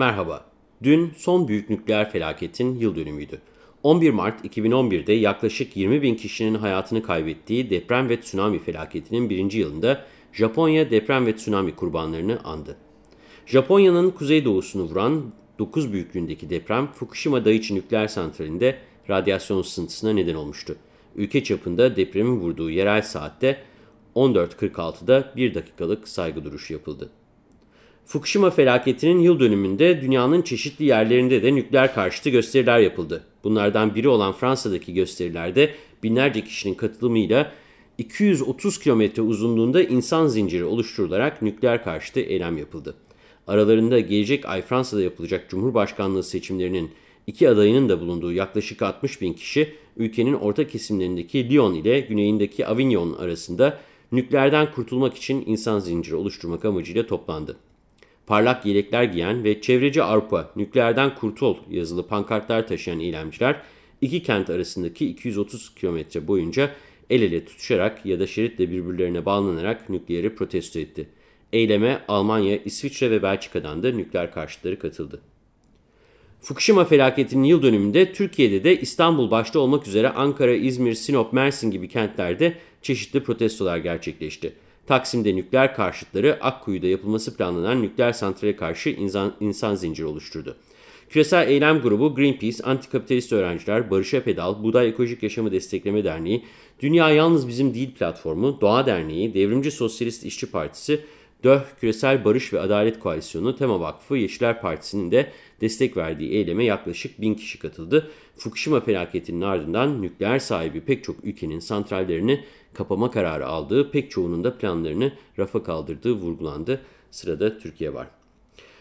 Merhaba. Dün son büyük nükleer felaketin yıl dönümüydü. 11 Mart 2011'de yaklaşık 20 bin kişinin hayatını kaybettiği deprem ve tsunami felaketinin birinci yılında Japonya deprem ve tsunami kurbanlarını andı. Japonya'nın kuzeydoğusunu vuran 9 büyüklüğündeki deprem Fukushima Daiichi nükleer santralinde radyasyon sızıntısına neden olmuştu. Ülke çapında depremin vurduğu yerel saatte 14.46'da 1 dakikalık saygı duruşu yapıldı. Fukushima felaketinin yıl dönümünde dünyanın çeşitli yerlerinde de nükleer karşıtı gösteriler yapıldı. Bunlardan biri olan Fransa'daki gösterilerde binlerce kişinin katılımıyla 230 kilometre uzunluğunda insan zinciri oluşturularak nükleer karşıtı eylem yapıldı. Aralarında gelecek ay Fransa'da yapılacak Cumhurbaşkanlığı seçimlerinin iki adayının da bulunduğu yaklaşık 60 bin kişi ülkenin orta kesimlerindeki Lyon ile güneyindeki Avignon arasında nükleerden kurtulmak için insan zinciri oluşturmak amacıyla toplandı. Parlak yelekler giyen ve çevreci Avrupa nükleerden kurtul yazılı pankartlar taşıyan eylemciler iki kent arasındaki 230 kilometre boyunca el ele tutuşarak ya da şeritle birbirlerine bağlanarak nükleeri protesto etti. Eyleme Almanya, İsviçre ve Belçika'dan da nükleer karşıtları katıldı. Fukushima felaketinin yıl dönümünde Türkiye'de de İstanbul başta olmak üzere Ankara, İzmir, Sinop, Mersin gibi kentlerde çeşitli protestolar gerçekleşti. Taksim'de nükleer karşıtları Akkuyu'da yapılması planlanan nükleer santrale karşı insan, insan zinciri oluşturdu. Küresel Eylem Grubu, Greenpeace, Antikapitalist Öğrenciler, Barış'a Pedal, Buday Ekolojik Yaşamı Destekleme Derneği, Dünya Yalnız Bizim Değil Platformu, Doğa Derneği, Devrimci Sosyalist İşçi Partisi, DÖH Küresel Barış ve Adalet Koalisyonu, Tema Vakfı, Yeşiller Partisi'nin de destek verdiği eyleme yaklaşık bin kişi katıldı. Fukushima felaketinin ardından nükleer sahibi pek çok ülkenin santrallerini kapama kararı aldığı, pek çoğunun da planlarını rafa kaldırdığı vurgulandı. Sırada Türkiye var.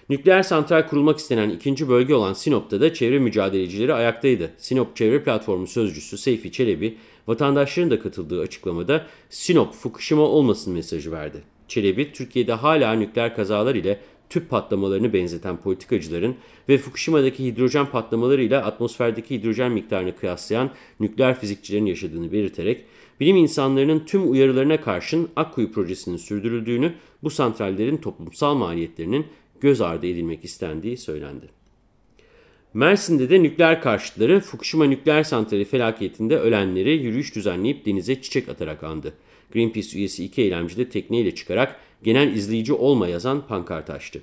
Nükleer santral kurulmak istenen ikinci bölge olan Sinop'ta da çevre mücadelecileri ayaktaydı. Sinop Çevre Platformu Sözcüsü Seyfi Çelebi, vatandaşların da katıldığı açıklamada Sinop Fukushima olmasın mesajı verdi. Çelebi, Türkiye'de hala nükleer kazalar ile tüp patlamalarını benzeten politikacıların ve Fukushima'daki hidrojen patlamalarıyla atmosferdeki hidrojen miktarını kıyaslayan nükleer fizikçilerin yaşadığını belirterek, bilim insanlarının tüm uyarılarına karşın Akkuyu projesinin sürdürüldüğünü, bu santrallerin toplumsal maliyetlerinin göz ardı edilmek istendiği söylendi. Mersin'de de nükleer karşıtları Fukushima nükleer santrali felaketinde ölenleri yürüyüş düzenleyip denize çiçek atarak andı. Greenpeace üyesi iki eylemci de tekneyle çıkarak genel izleyici olma yazan pankart açtı.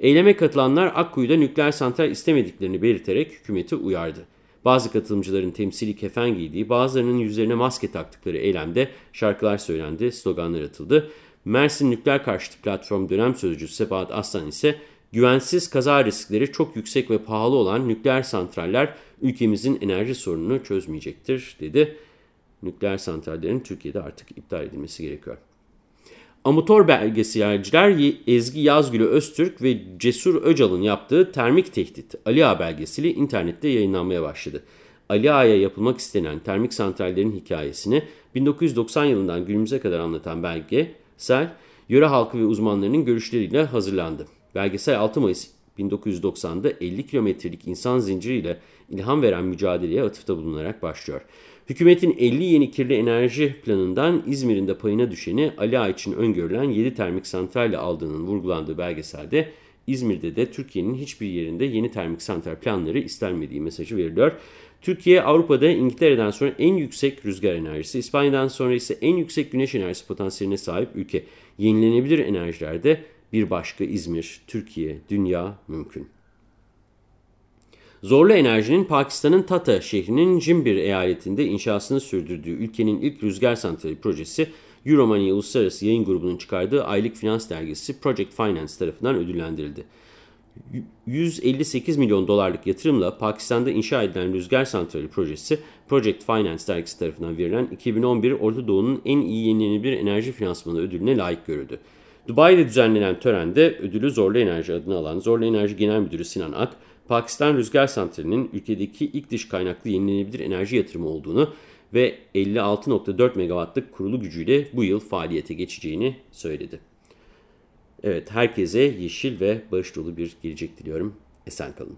Eyleme katılanlar Akkuyu'da nükleer santral istemediklerini belirterek hükümeti uyardı. Bazı katılımcıların temsili kefen giydiği, bazılarının yüzlerine maske taktıkları eylemde şarkılar söylendi, sloganlar atıldı. Mersin Nükleer Karşıtı Platform dönem sözcüsü Sebahat Aslan ise güvensiz kaza riskleri çok yüksek ve pahalı olan nükleer santraller ülkemizin enerji sorununu çözmeyecektir dedi. Nükleer santrallerin Türkiye'de artık iptal edilmesi gerekiyor. Amatör belgeselciler Ezgi Yazgülü Öztürk ve Cesur Öcal'ın yaptığı Termik Tehdit Ali Ağa belgeseli internette yayınlanmaya başladı. Ali Ağa'ya yapılmak istenen termik santrallerin hikayesini 1990 yılından günümüze kadar anlatan belgesel, yöre halkı ve uzmanlarının görüşleriyle hazırlandı. Belgesel 6 Mayıs 1990'da 50 kilometrelik insan zinciriyle ilham veren mücadeleye atıfta bulunarak başlıyor. Hükümetin 50 yeni kirli enerji planından İzmir'in de payına düşeni Ali Ağa için öngörülen 7 termik santralle aldığının vurgulandığı belgeselde İzmir'de de Türkiye'nin hiçbir yerinde yeni termik santral planları istenmediği mesajı veriliyor. Türkiye Avrupa'da İngiltere'den sonra en yüksek rüzgar enerjisi, İspanya'dan sonra ise en yüksek güneş enerjisi potansiyeline sahip ülke. Yenilenebilir enerjilerde bir başka İzmir, Türkiye, dünya mümkün. Zorlu Enerji'nin Pakistan'ın Tata şehrinin Cimbir eyaletinde inşasını sürdürdüğü ülkenin ilk rüzgar santrali projesi Euromoney Uluslararası Yayın Grubu'nun çıkardığı aylık finans dergisi Project Finance tarafından ödüllendirildi. 158 milyon dolarlık yatırımla Pakistan'da inşa edilen rüzgar santrali projesi Project Finance dergisi tarafından verilen 2011 Orta Doğu'nun en iyi yenilenebilir enerji finansmanı ödülüne layık görüldü. Dubai'de düzenlenen törende ödülü Zorlu Enerji adını alan Zorlu Enerji Genel Müdürü Sinan Ak, Pakistan Rüzgar Santrali'nin ülkedeki ilk dış kaynaklı yenilenebilir enerji yatırımı olduğunu ve 56.4 megawattlık kurulu gücüyle bu yıl faaliyete geçeceğini söyledi. Evet, herkese yeşil ve barış dolu bir gelecek diliyorum. Esen kalın.